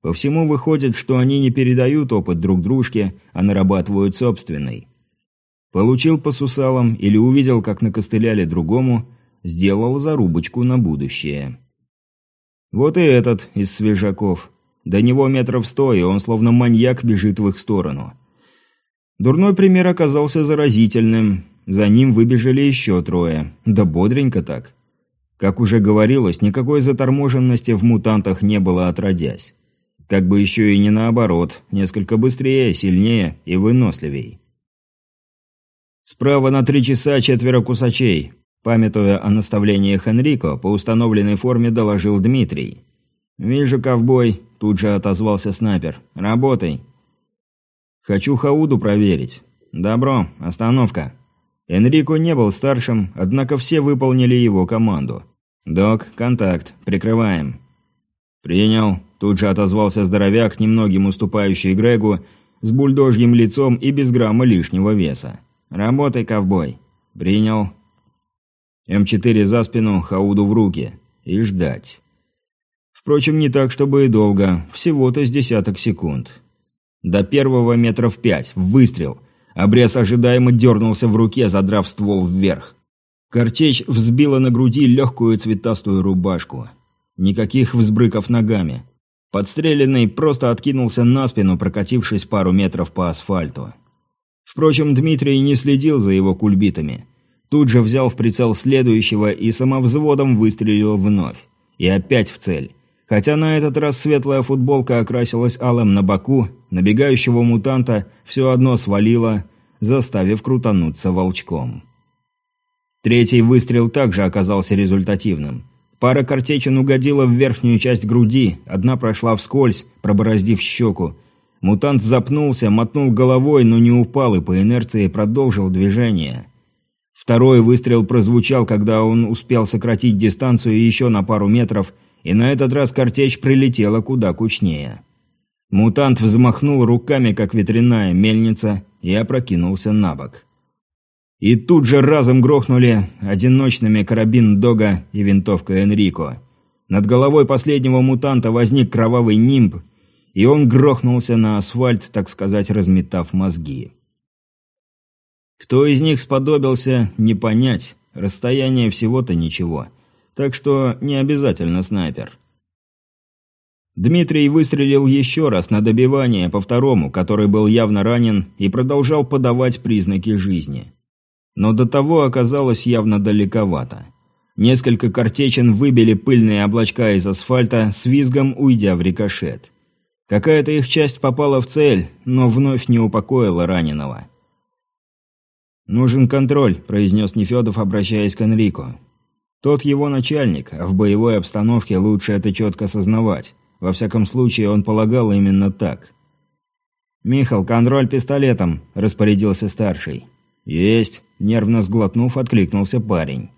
По всему выходит, что они не передают опыт друг дружке, а нарабатывают собственный. Получил по сусалам или увидел, как накостыляли другому, сделал зарубочку на будущее. Вот и этот из свежаков. До него метров сто, и он словно маньяк бежит в их сторону. Дурной пример оказался заразительным. За ним выбежали еще трое. Да бодренько так. Как уже говорилось, никакой заторможенности в мутантах не было отродясь. Как бы еще и не наоборот, несколько быстрее, сильнее и выносливей. Справа на три часа четверо кусачей. Памятуя о наставлениях Энрико, по установленной форме доложил Дмитрий. «Вижу, ковбой», – тут же отозвался снайпер. «Работай». «Хочу Хауду проверить». «Добро, остановка». Энрико не был старшим, однако все выполнили его команду. «Док, контакт. Прикрываем». «Принял», – тут же отозвался здоровяк, немногим уступающий Грегу, с бульдожьим лицом и без грамма лишнего веса. «Работай, ковбой». «Принял». М4 за спину, Хауду в руки. И ждать. Впрочем, не так, чтобы и долго. Всего-то с десяток секунд. До первого метров пять. Выстрел. Обрез ожидаемо дернулся в руке, задрав ствол вверх. Картечь взбила на груди легкую цветастую рубашку. Никаких взбрыков ногами. Подстреленный просто откинулся на спину, прокатившись пару метров по асфальту. Впрочем, Дмитрий не следил за его кульбитами. Тут же взял в прицел следующего и самовзводом выстрелил вновь. И опять в цель. Хотя на этот раз светлая футболка окрасилась алым на боку, набегающего мутанта все одно свалило, заставив крутануться волчком. Третий выстрел также оказался результативным. Пара картечин угодила в верхнюю часть груди, одна прошла вскользь, пробороздив щеку. Мутант запнулся, мотнул головой, но не упал и по инерции продолжил движение. Второй выстрел прозвучал, когда он успел сократить дистанцию еще на пару метров, и на этот раз картечь прилетела куда кучнее. Мутант взмахнул руками, как ветряная мельница, и опрокинулся на бок. И тут же разом грохнули одиночными карабин Дога и винтовка Энрико. Над головой последнего мутанта возник кровавый нимб, и он грохнулся на асфальт, так сказать, разметав мозги. Кто из них сподобился, не понять, расстояние всего-то ничего, так что не обязательно снайпер. Дмитрий выстрелил еще раз на добивание по второму, который был явно ранен и продолжал подавать признаки жизни. Но до того оказалось явно далековато. Несколько картечин выбили пыльные облачка из асфальта, с визгом уйдя в рикошет. Какая-то их часть попала в цель, но вновь не упокоила раненого. «Нужен контроль», – произнес Нефедов, обращаясь к Энрико. «Тот его начальник, а в боевой обстановке лучше это четко сознавать. Во всяком случае, он полагал именно так». «Михал, контроль пистолетом», – распорядился старший. «Есть», – нервно сглотнув, откликнулся парень.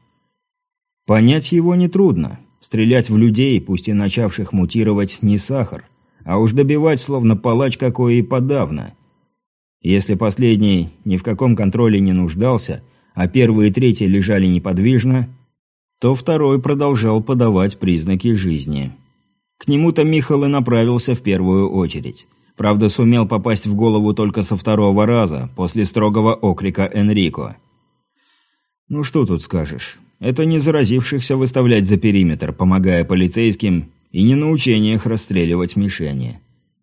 Понять его нетрудно. Стрелять в людей, пусть и начавших мутировать, не сахар. А уж добивать, словно палач какой и подавно. Если последний ни в каком контроле не нуждался, а первый и третий лежали неподвижно, то второй продолжал подавать признаки жизни. К нему-то Михал и направился в первую очередь. Правда, сумел попасть в голову только со второго раза, после строгого окрика Энрико. Ну что тут скажешь. Это не заразившихся выставлять за периметр, помогая полицейским, и не на учениях расстреливать мишени.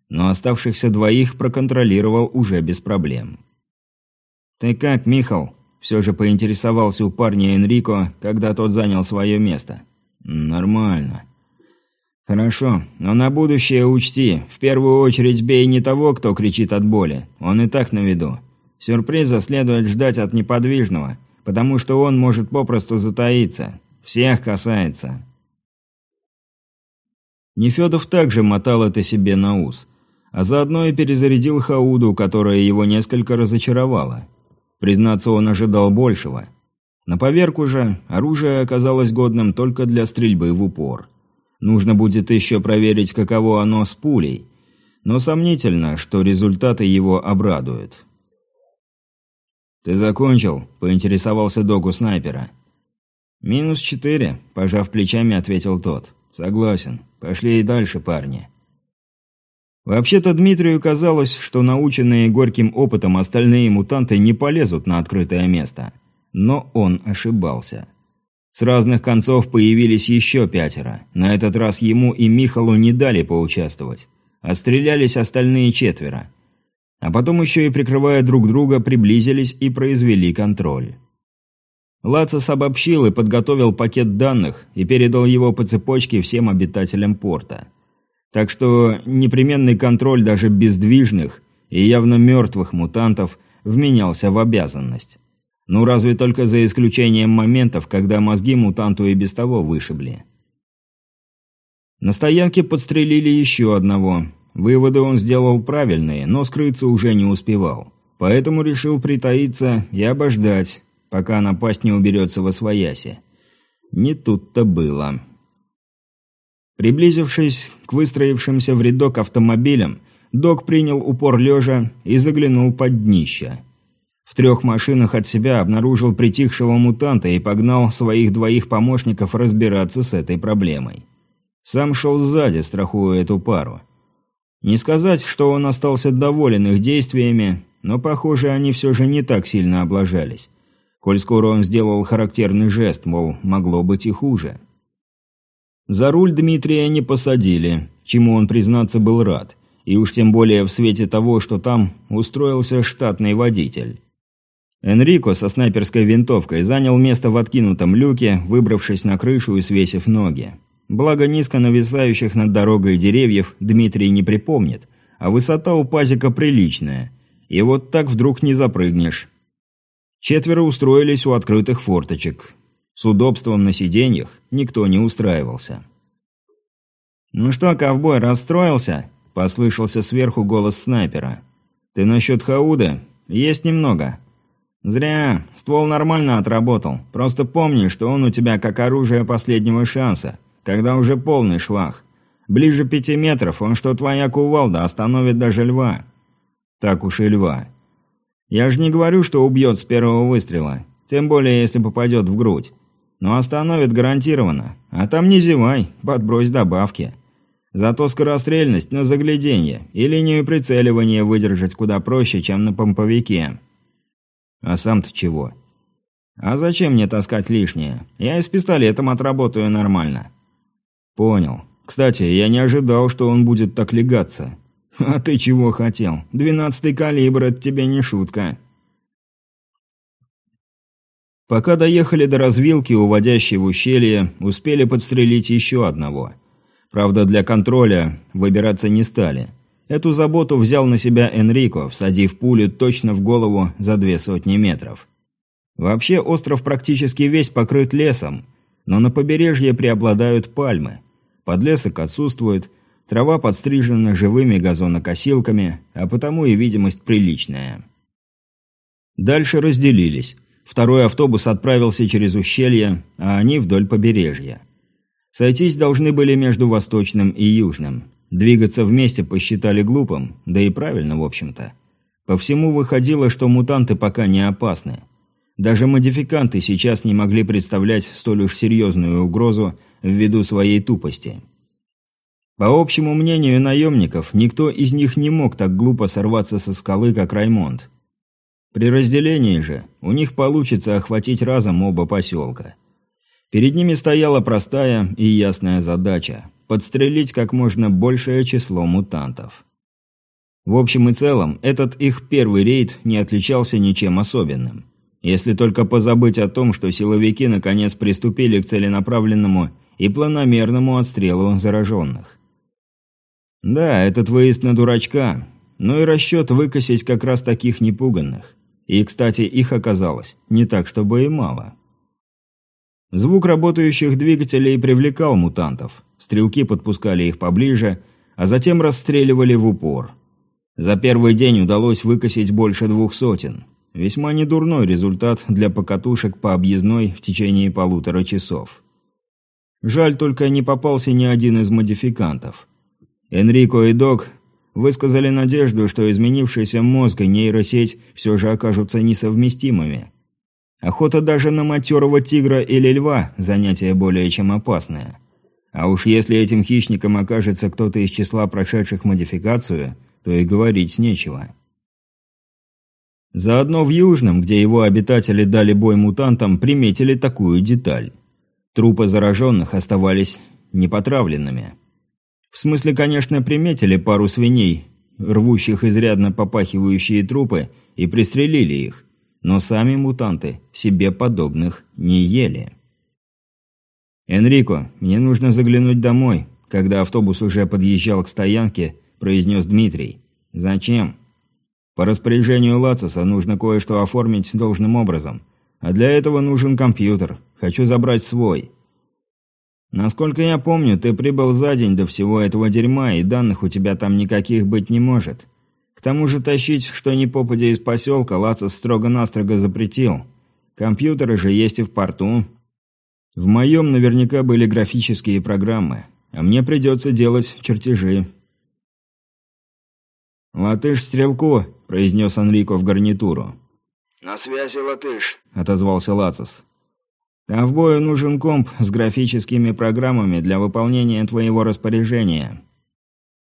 Но оставшихся двоих проконтролировал уже без проблем. «Ты как, Михал?» – все же поинтересовался у парня Энрико, когда тот занял свое место. «Нормально», «Хорошо, но на будущее учти, в первую очередь бей не того, кто кричит от боли, он и так на виду. Сюрприза следует ждать от неподвижного, потому что он может попросту затаиться. Всех касается». Нефедов также мотал это себе на ус, а заодно и перезарядил Хауду, которая его несколько разочаровала. Признаться, он ожидал большего. На поверку же оружие оказалось годным только для стрельбы в упор. Нужно будет еще проверить, каково оно с пулей. Но сомнительно, что результаты его обрадуют. «Ты закончил?» – поинтересовался догу снайпера. «Минус четыре», – пожав плечами, ответил тот. «Согласен. Пошли и дальше, парни». Вообще-то Дмитрию казалось, что наученные горьким опытом остальные мутанты не полезут на открытое место. Но он ошибался. С разных концов появились еще пятеро. На этот раз ему и Михалу не дали поучаствовать. А стрелялись остальные четверо. А потом еще и прикрывая друг друга, приблизились и произвели контроль. Лацис обобщил и подготовил пакет данных и передал его по цепочке всем обитателям порта. Так что непременный контроль даже бездвижных и явно мертвых мутантов вменялся в обязанность. Ну, разве только за исключением моментов, когда мозги мутанту и без того вышибли. На стоянке подстрелили еще одного. Выводы он сделал правильные, но скрыться уже не успевал. Поэтому решил притаиться и обождать, пока напасть не уберется во свояси. Не тут-то было. Приблизившись к выстроившимся в рядок автомобилям, док принял упор лежа и заглянул под днище. В трех машинах от себя обнаружил притихшего мутанта и погнал своих двоих помощников разбираться с этой проблемой. Сам шел сзади, страхуя эту пару. Не сказать, что он остался доволен их действиями, но, похоже, они все же не так сильно облажались. Коль скоро он сделал характерный жест, мол, могло быть и хуже. За руль Дмитрия не посадили, чему он, признаться, был рад. И уж тем более в свете того, что там устроился штатный водитель. Энрико со снайперской винтовкой занял место в откинутом люке, выбравшись на крышу и свесив ноги. Благо низко нависающих над дорогой деревьев Дмитрий не припомнит, а высота у пазика приличная. И вот так вдруг не запрыгнешь. Четверо устроились у открытых форточек. С удобством на сиденьях никто не устраивался. «Ну что, ковбой, расстроился?» – послышался сверху голос снайпера. «Ты насчет Хауда? Есть немного». «Зря. Ствол нормально отработал. Просто помни, что он у тебя как оружие последнего шанса, когда уже полный швах. Ближе пяти метров, он что твоя кувалда остановит даже льва». «Так уж и льва. Я же не говорю, что убьет с первого выстрела, тем более если попадет в грудь. Но остановит гарантированно. А там не зевай, подбрось добавки». Зато скорострельность на загляденье и линию прицеливания выдержать куда проще, чем на помповике. А сам-то чего? А зачем мне таскать лишнее? Я и с пистолетом отработаю нормально. Понял. Кстати, я не ожидал, что он будет так легаться. А ты чего хотел? Двенадцатый калибр – это тебе не шутка. Пока доехали до развилки, уводящей в ущелье, успели подстрелить еще одного – Правда, для контроля выбираться не стали. Эту заботу взял на себя Энрико, всадив пулю точно в голову за две сотни метров. Вообще остров практически весь покрыт лесом, но на побережье преобладают пальмы. Подлесок отсутствует, трава подстрижена живыми газонокосилками, а потому и видимость приличная. Дальше разделились. Второй автобус отправился через ущелье, а они вдоль побережья. Сойтись должны были между Восточным и Южным. Двигаться вместе посчитали глупым, да и правильно, в общем-то. По всему выходило, что мутанты пока не опасны. Даже модификанты сейчас не могли представлять столь уж серьезную угрозу ввиду своей тупости. По общему мнению наемников, никто из них не мог так глупо сорваться со скалы, как Раймонд. При разделении же у них получится охватить разом оба поселка. Перед ними стояла простая и ясная задача – подстрелить как можно большее число мутантов. В общем и целом, этот их первый рейд не отличался ничем особенным. Если только позабыть о том, что силовики наконец приступили к целенаправленному и планомерному отстрелу зараженных. Да, этот выезд на дурачка, но и расчет выкосить как раз таких непуганных. И, кстати, их оказалось не так, чтобы и мало. Звук работающих двигателей привлекал мутантов. Стрелки подпускали их поближе, а затем расстреливали в упор. За первый день удалось выкосить больше двух сотен. Весьма недурной результат для покатушек по объездной в течение полутора часов. Жаль только не попался ни один из модификантов. Энрико и Док высказали надежду, что изменившийся мозг и нейросеть все же окажутся несовместимыми. Охота даже на матерого тигра или льва – занятие более чем опасное. А уж если этим хищником окажется кто-то из числа прошедших модификацию, то и говорить нечего. Заодно в Южном, где его обитатели дали бой мутантам, приметили такую деталь. Трупы зараженных оставались непотравленными. В смысле, конечно, приметили пару свиней, рвущих изрядно попахивающие трупы, и пристрелили их но сами мутанты себе подобных не ели. «Энрико, мне нужно заглянуть домой», – когда автобус уже подъезжал к стоянке, произнес Дмитрий. «Зачем?» «По распоряжению Лацеса нужно кое-что оформить должным образом, а для этого нужен компьютер. Хочу забрать свой». «Насколько я помню, ты прибыл за день до всего этого дерьма, и данных у тебя там никаких быть не может тому же тащить что ни попадя из поселка Лацис строго-настрого запретил. Компьютеры же есть и в порту. В моем наверняка были графические программы, а мне придется делать чертежи. «Латыш стрелку», – произнес Анрико в гарнитуру. «На связи, латыш», – отозвался Лацис. «Ковбою нужен комп с графическими программами для выполнения твоего распоряжения».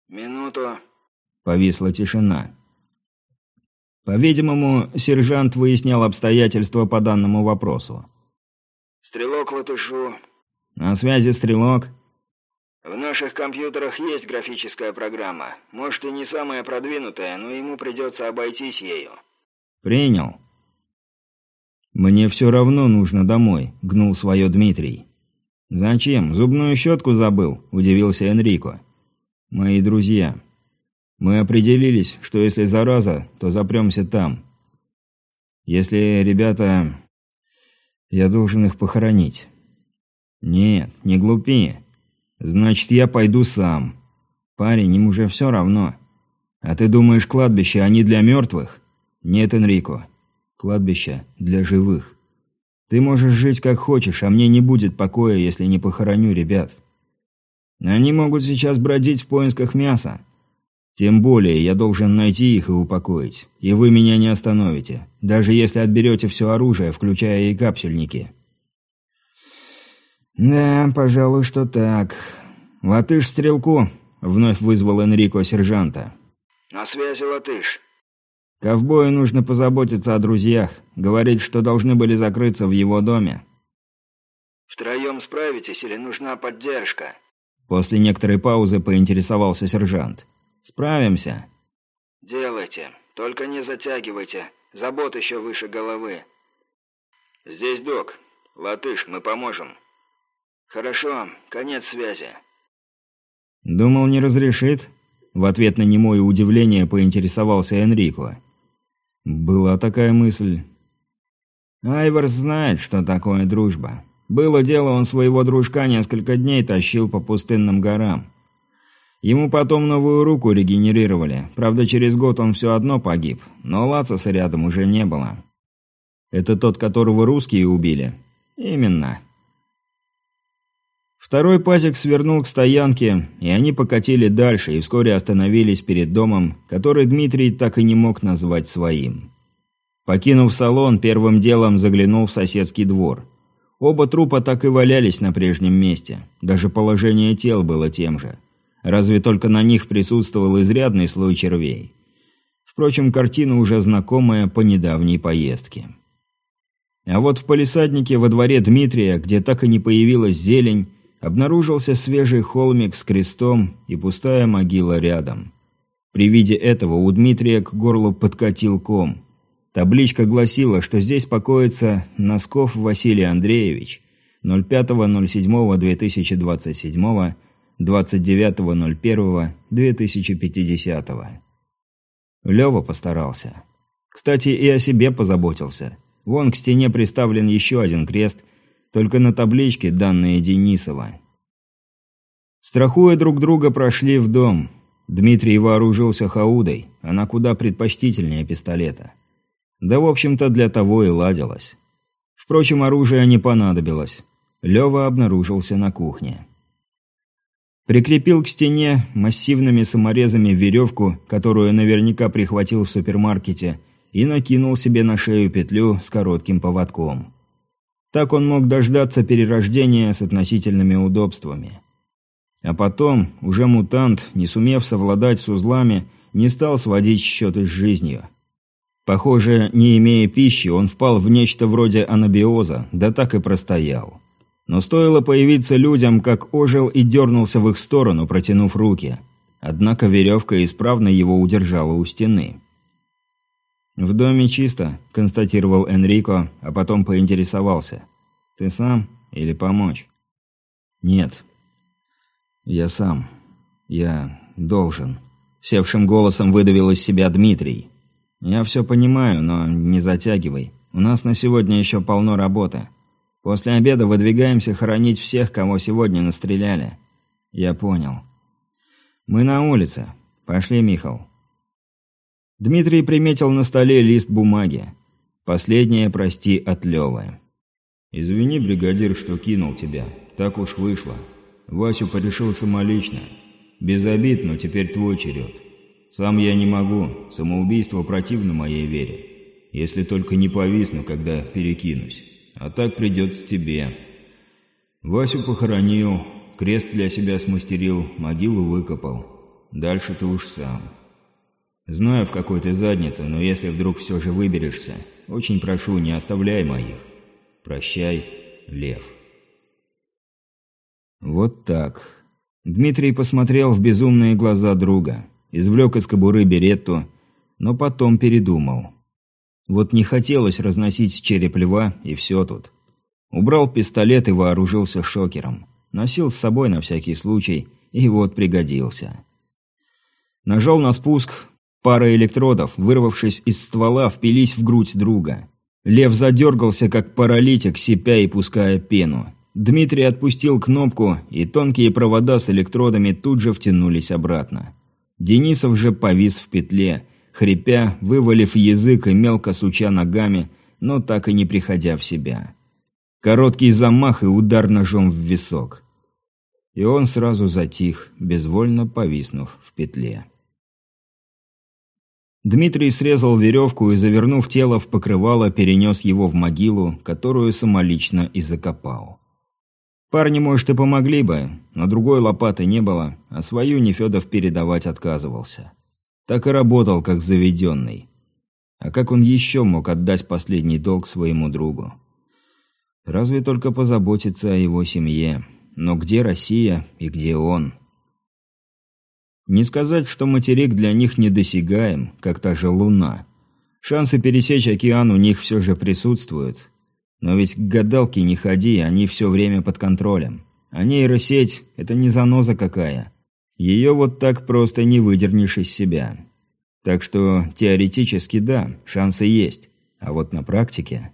«Минуту», Повисла тишина. По-видимому, сержант выяснял обстоятельства по данному вопросу. «Стрелок Латышу». «На связи, Стрелок». «В наших компьютерах есть графическая программа. Может, и не самая продвинутая, но ему придется обойтись ею». «Принял». «Мне все равно нужно домой», — гнул свое Дмитрий. «Зачем? Зубную щетку забыл?» – удивился Энрико. «Мои друзья. Мы определились, что если зараза, то запремся там. Если ребята... Я должен их похоронить. Нет, не глупи. Значит, я пойду сам. Парень, им уже все равно. А ты думаешь, кладбище, они для мертвых? Нет, Энрико. Кладбище для живых. Ты можешь жить как хочешь, а мне не будет покоя, если не похороню ребят. Они могут сейчас бродить в поисках мяса. Тем более, я должен найти их и упокоить. И вы меня не остановите, даже если отберете все оружие, включая и капсюльники. «Да, пожалуй, что так. Латыш стрелку», — вновь вызвал Энрико сержанта. «На связи, Латыш». «Ковбою нужно позаботиться о друзьях. Говорит, что должны были закрыться в его доме». «Втроем справитесь или нужна поддержка?» После некоторой паузы поинтересовался сержант. «Справимся». «Делайте. Только не затягивайте. Забот еще выше головы». «Здесь док. Латыш, мы поможем». «Хорошо, конец связи». «Думал, не разрешит?» В ответ на немое удивление поинтересовался Энрико. «Была такая мысль». «Айварс знает, что такое дружба. Было дело, он своего дружка несколько дней тащил по пустынным горам. Ему потом новую руку регенерировали. Правда, через год он все одно погиб, но Лацаса рядом уже не было». «Это тот, которого русские убили?» «Именно». Второй пазик свернул к стоянке, и они покатили дальше и вскоре остановились перед домом, который Дмитрий так и не мог назвать своим. Покинув салон, первым делом заглянул в соседский двор. Оба трупа так и валялись на прежнем месте, даже положение тел было тем же. Разве только на них присутствовал изрядный слой червей. Впрочем, картина уже знакомая по недавней поездке. А вот в палисаднике во дворе Дмитрия, где так и не появилась зелень, обнаружился свежий холмик с крестом и пустая могила рядом. При виде этого у Дмитрия к горлу подкатил ком. Табличка гласила, что здесь покоится Носков Василий Андреевич, 05.07.2027, 29.01.2050. Лёва постарался. Кстати, и о себе позаботился. Вон к стене приставлен еще один крест, только на табличке данные Денисова. Страхуя друг друга, прошли в дом. Дмитрий вооружился хаудой, она куда предпочтительнее пистолета. Да, в общем-то, для того и ладилось. Впрочем, оружие не понадобилось. Лева обнаружился на кухне. Прикрепил к стене массивными саморезами веревку, которую наверняка прихватил в супермаркете, и накинул себе на шею петлю с коротким поводком. Так он мог дождаться перерождения с относительными удобствами. А потом, уже мутант, не сумев совладать с узлами, не стал сводить счеты с жизнью. Похоже, не имея пищи, он впал в нечто вроде анабиоза, да так и простоял. Но стоило появиться людям, как ожил и дернулся в их сторону, протянув руки. Однако веревка исправно его удержала у стены. «В доме чисто», – констатировал Энрико, а потом поинтересовался. «Ты сам или помочь?» «Нет. Я сам. Я должен», – севшим голосом выдавил из себя Дмитрий. «Я все понимаю, но не затягивай. У нас на сегодня еще полно работы. После обеда выдвигаемся хоронить всех, кого сегодня настреляли». «Я понял». «Мы на улице. Пошли, Михал». Дмитрий приметил на столе лист бумаги. Последнее «прости» от Лёвы. «Извини, бригадир, что кинул тебя. Так уж вышло. Васю порешил самолично. Без обид, но теперь твой черед. Сам я не могу. Самоубийство противно моей вере. Если только не повисну, когда перекинусь. А так придется тебе. Васю похоронил, крест для себя смастерил, могилу выкопал. Дальше ты уж сам». Знаю, в какой ты заднице, но если вдруг все же выберешься, очень прошу, не оставляй моих. Прощай, Лев. Вот так. Дмитрий посмотрел в безумные глаза друга, извлек из кобуры беретту, но потом передумал. Вот не хотелось разносить череп льва, и все тут. Убрал пистолет и вооружился шокером. Носил с собой на всякий случай, и вот пригодился. Нажал на спуск, Пара электродов, вырвавшись из ствола, впились в грудь друга. Лев задергался, как паралитик, сипя и пуская пену. Дмитрий отпустил кнопку, и тонкие провода с электродами тут же втянулись обратно. Денисов же повис в петле, хрипя, вывалив язык и мелко суча ногами, но так и не приходя в себя. Короткий замах и удар ножом в висок. И он сразу затих, безвольно повиснув в петле. Дмитрий срезал веревку и, завернув тело в покрывало, перенес его в могилу, которую самолично и закопал. Парни, может, и помогли бы, но другой лопаты не было, а свою Нефедов передавать отказывался. Так и работал, как заведенный. А как он еще мог отдать последний долг своему другу? Разве только позаботиться о его семье. Но где Россия и где он? Не сказать, что материк для них недосягаем, как та же Луна. Шансы пересечь океан у них все же присутствуют. Но ведь к гадалке не ходи, они все время под контролем. А нейросеть – это не заноза какая. Ее вот так просто не выдернешь из себя. Так что теоретически да, шансы есть. А вот на практике...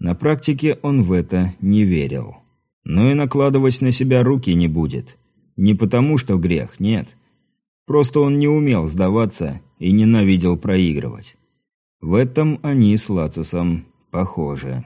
На практике он в это не верил. Но и накладывать на себя руки не будет. Не потому, что грех, нет. Просто он не умел сдаваться и ненавидел проигрывать. В этом они с Лацисом похожи.